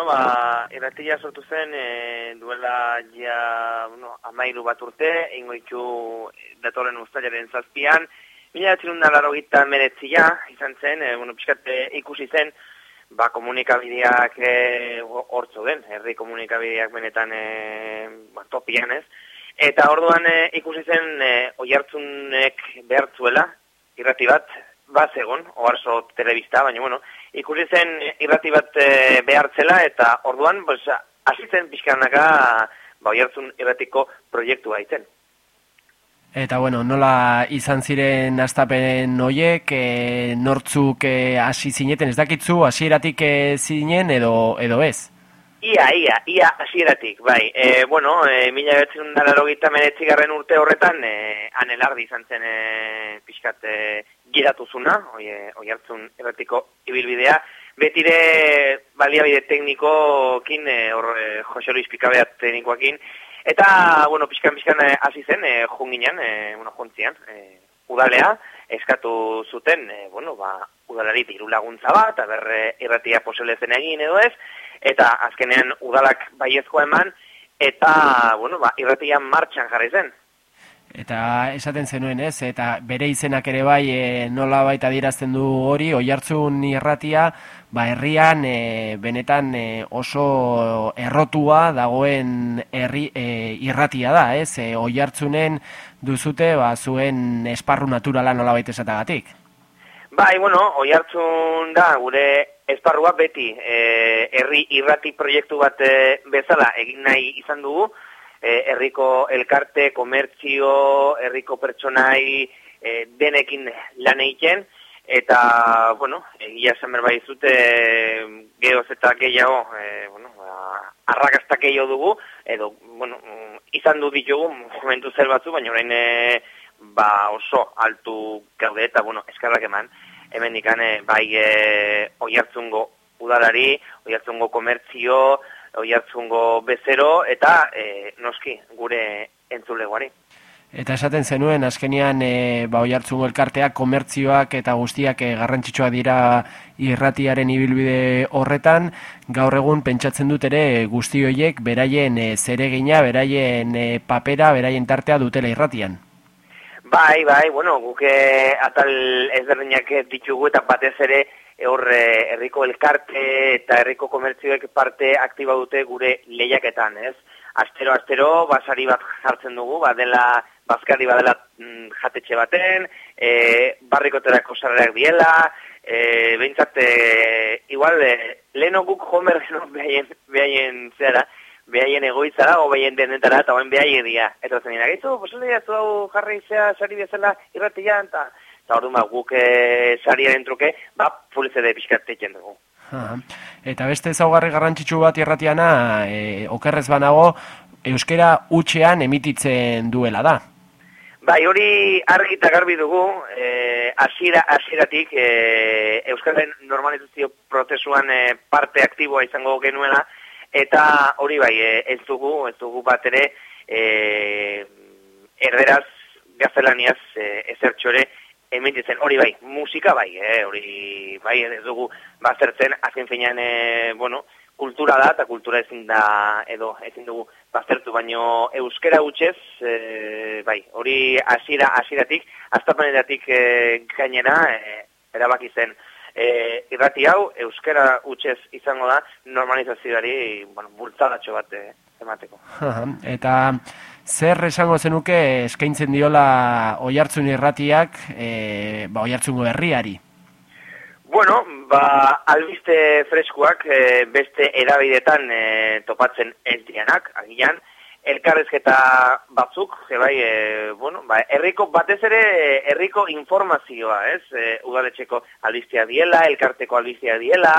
Bueno, ba, irratia sortu zen, e, duela ja, bueno, amairu bat urte, ingo ditu datoren ustailaren zazpian, mila etzirun da laro meretzia, izan zen, e, bueno, pixkate ikusi zen, ba, komunikabideak e, hortzo den, herri komunikabideak benetan e, ba, topian ez, eta orduan e, ikusi zen, e, oi hartzunek behartzuela, irrati bat, bat zegoen, oarzo telebista, baina, bueno, ikusi zen irrati bat e, behartzela eta orduan pues hasi zen pizkanaka ba oihartzun irratiko proiektua aitzen. Eta bueno, nola izan ziren astapen hoiek, e, nortzuk eh, hasi zineten, ez dakitzu hasieratik e, zinen edo edo ez? Ia, ia, ia hasieratik, bai. E, bueno, e, mila betzen garren urte horretan, e, anelardi izan zen e, pixkat e, giratuzuna, oi, oi hartzun erratiko ibilbidea, betire baliabide teknikokin, e, hor e, Jose Luis Pikabea teknikoakin, eta, bueno, pixkan-pixkan e, hasi zen, e, junginan, e, bueno, juntzian, e, udalea, eskatu zuten, e, bueno, ba, udalari diru laguntza bat, aber irratia posible zen egin edo ez, eta azkenean udalak baiezkoa eman, eta, bueno, ba, irratia martxan jarri zen. Eta esaten zenuen ez, eta bere izenak ere bai e, nola baita dirazten du hori, oi hartzun irratia, ba herrian e, benetan e, oso errotua dagoen herri e, irratia da, ez, e, oi hartzunen duzute ba, zuen esparru naturala nola baita esatagatik. Bai, bueno, oi hartzun da, gure esparrua beti, herri irrati proiektu bat bezala egin nahi izan dugu, herriko elkarte, komertzio, herriko pertsonai e, denekin lan egiten, eta, bueno, egia esan berbai zute geoz eta gehiago, e, bueno, ba, arrakastak gehiago dugu, edo, bueno, izan du ditugu, momentu zer batzu, baina orain e, ba oso altu gaude eta, bueno, eskarrak eman, hemen dikane, bai e, oi hartzungo udalari, oi hartzungo komertzio, oiartzungo bezero eta e, noski gure entzulegoari. Eta esaten zenuen, azkenian e, ba, oiartzungo elkarteak, komertzioak eta guztiak e, garrantzitsua dira irratiaren ibilbide horretan, gaur egun pentsatzen dut ere guzti horiek beraien e, zeregina, beraien e, papera, beraien tartea dutela irratian. Bai, bai, bueno, guke atal ezberdinak ditugu eta batez ere hor eh, herriko elkarte eta herriko komertzioek parte aktiba dute gure lehiaketan, ez? Astero, astero, basari bat jartzen dugu, badela, bazkari badela mm, jatetxe baten, e, barrikoterako sarreak diela, e, behintzat, e, igual, e, leheno guk homer behaien, behaien zera, behaien egoitzara, o behaien denetara, eta oen behaien dia. Eta zen, gaitu, posibilea, zu hau jarri zea, sari bezala, irratian, eta eta hor ba, guk e, sariaren truke, ba, fulize de pixkat teiken dugu. Eta beste zaugarri garrantzitsu bat irratiana, e, okerrez banago, euskera utxean emititzen duela da. Bai, hori argi eta garbi dugu, e, asira, asiratik, e, euskaren normalizazio prozesuan e, parte aktiboa izango genuela, eta hori bai, e, ez dugu, ez dugu bat ere, e, erderaz, gaztelaniaz, e, ezertxore, emititzen hori bai, musika bai, eh, hori bai, ez dugu baztertzen, azken finean, e, bueno, kultura da, eta kultura ezin da, edo ezin dugu baztertu, baino euskera utxez, e, bai, hori hasiera hasieratik aztapanetatik e, gainera, e, erabaki zen, e, irrati hau, euskera utxez izango da, normalizazioari, bueno, bultzadatxo bat e, emateko. Eta zer esango zenuke eskaintzen diola oihartzun irratiak e, ba, oihartzungo herriari? Bueno, ba, albiste freskuak e, beste erabidetan e, topatzen ez dianak, agian, elkarrezketa batzuk, ze bai, e, bueno, ba, herriko batez ere herriko informazioa, ez? E, udaletxeko albistea diela, elkarteko albistea diela,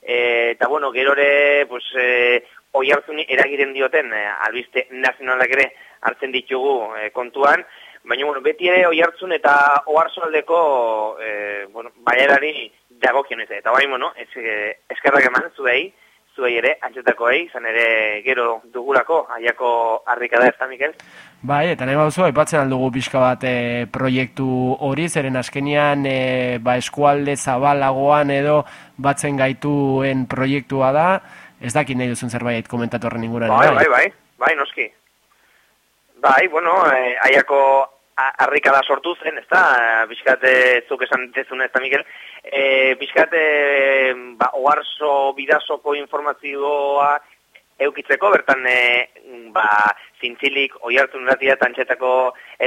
e, eta bueno, gerore, pues, e, oi hartzuni eragiren dioten e, albiste nazionalak ere hartzen ditugu e, kontuan, baina bueno, beti ere oi hartzun eta oharzo aldeko e, bueno, baiarari dagokien ez, eta bai, bueno, ez, e, eskerrak eman zuei, zuei ere, antzetakoei, izan ere gero dugulako, aiako harrikada ez da, Mikel? Bai, eta nahi bauzu, aipatzen aldugu pixka bat e, proiektu hori, zeren askenian e, ba, eskualde zabalagoan edo batzen gaituen proiektua da, Ez dakit nahi duzun zerbait komentatu horren inguruan. Bai, bai, bai, bai, noski. Bai, bueno, eh, aiako harrikada sortu zen, ez da, bizkate zuk esan ditezun ez da, Mikel, e, bizkate ba, oarzo bidazoko informazioa eukitzeko, bertan e, ba, zintzilik oi hartu tantxetako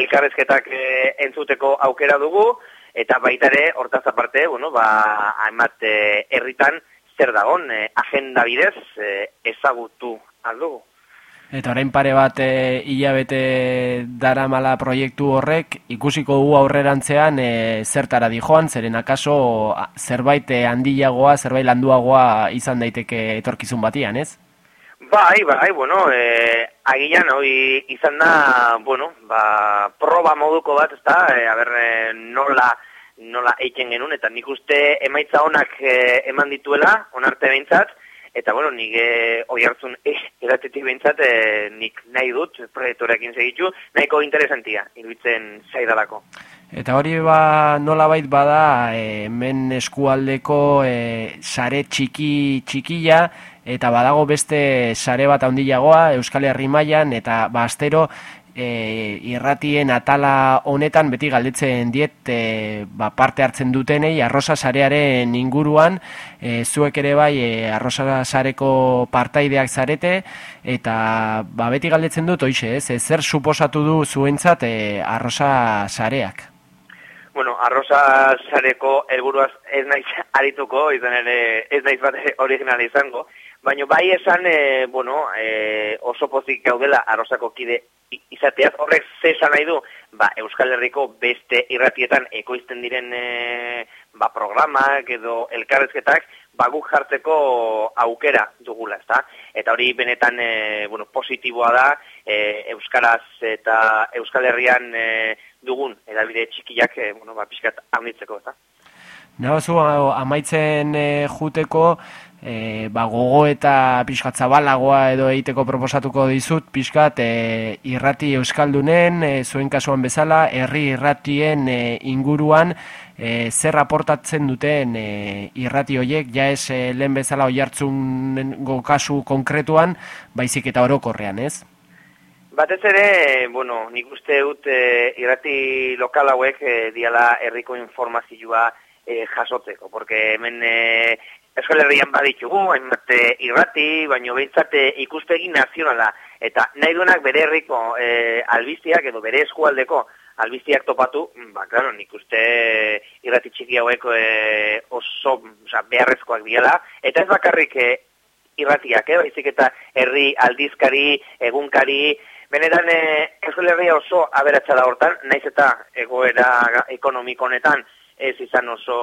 elkarrezketak e, entzuteko aukera dugu, eta baitare, hortaz aparte, bueno, ba, haimat e, herritan zer dagon, e, agenda bidez e, ezagutu aldugu. Eta orain pare bat e, hilabete daramala proiektu horrek, ikusiko dugu aurrerantzean e, zertara di joan, zeren akaso zerbait e, handiagoa, zerbait landuagoa izan daiteke etorkizun batian, ez? Bai, bai, bueno, e, agilan hoi izan da, bueno, ba, proba moduko bat, ez da, e, aber, nola, nola eiken genuen, eta nik uste emaitza honak e, eman dituela, onarte behintzat, Eta, bueno, nik e, oi hartzun e, eratetik behintzat, e, nik nahi dut, proiektorekin segitu, nahiko interesantia, iruditzen zaidalako. Eta hori ba nola bait bada, e, men eskualdeko e, sare txiki txikila, eta badago beste sare bat handiagoa Euskal Herri mailan eta ba astero e, irratien atala honetan beti galdetzen diet e, ba, parte hartzen dutenei arrosa sarearen inguruan e, zuek ere bai e, arrosa sareko partaideak zarete eta ba, beti galdetzen dut oixe ez, e, zer suposatu du zuentzat e, arrosa sareak? Bueno, arrosa sareko helburuaz ez naiz arituko, izan ere ez naiz bat original izango, baina bai esan, e, bueno, e, oso pozik gaudela arrosako kide izateaz horrek ze esan nahi du ba, Euskal Herriko beste irratietan ekoizten diren e, ba, programak edo elkarrezketak ba, guk jartzeko aukera dugula, ezta? Eta hori benetan e, bueno, positiboa da e, Euskaraz eta Euskal Herrian e, dugun edabide txikiak e, bueno, ba, pixkat haunitzeko, ezta? Nagozu, amaitzen e, juteko, e, ba, gogo eta pixkat zabalagoa edo egiteko proposatuko dizut pixkat e, irrati euskaldunen e, zuen kasuan bezala herri irratien e, inguruan e, zer aportatzen duten e, irrati hoiek ja ez e, lehen bezala oi kasu konkretuan baizik eta orokorrean ez? Batez ere, bueno, nik uste dut e, irrati lokal hauek e, diala herriko informazioa e, jasotzeko, porque hemen e, Euskal Herrian baditugu, hainbat irrati, baino behintzate ikuspegi nazionala. Eta nahi duenak bere herriko e, albiztiak edo bere eskualdeko albiztiak topatu, ba, klaro, nik uste irrati txiki hauek e, oso oza, beharrezkoak biela. Eta ez bakarrik e, irratiak, eh, baizik eta herri aldizkari, egunkari, benetan e, Euskal Herria oso aberatsa da hortan, naiz eta egoera ekonomiko honetan ez izan oso,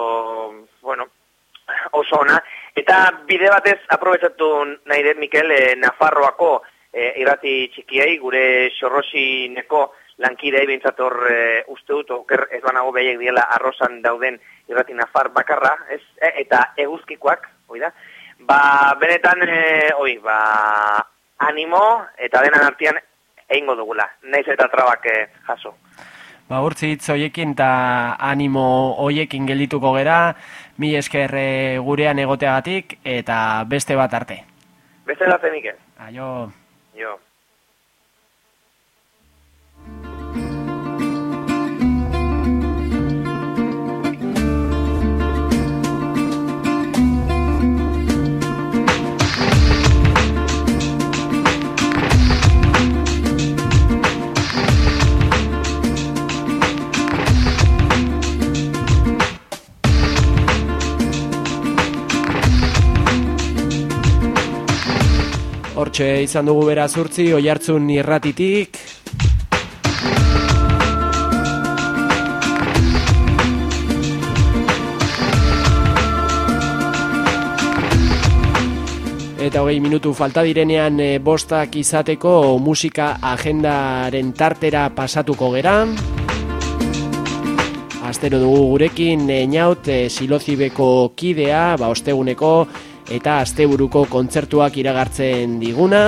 bueno, oso ona. Eta bide batez, aprobetsatu nahi dut, Mikel, e, Nafarroako e, irrati txikiai, gure xorrosineko lankidei bintzator e, uste dut, oker ez banago behiek diela arrosan dauden irrati Nafar bakarra, ez, e, eta eguzkikoak, oi da? Ba, benetan, e, oi, ba, animo, eta denan artian, egingo dugula, naiz eta trabak jaso. Ba, urtzi hitz hoiekin eta animo hoiekin geldituko gera, mi esker eh, gurean egoteagatik eta beste bat arte. Beste bat Mikel. Aio. Jo. Hortxe izan dugu bera zurtzi, oi hartzun irratitik. Eta hogei minutu falta direnean e, bostak izateko musika agendaren tartera pasatuko gera. Astero dugu gurekin e, naut e, silozibeko kidea, ba osteguneko eta asteburuko kontzertuak iragartzen diguna.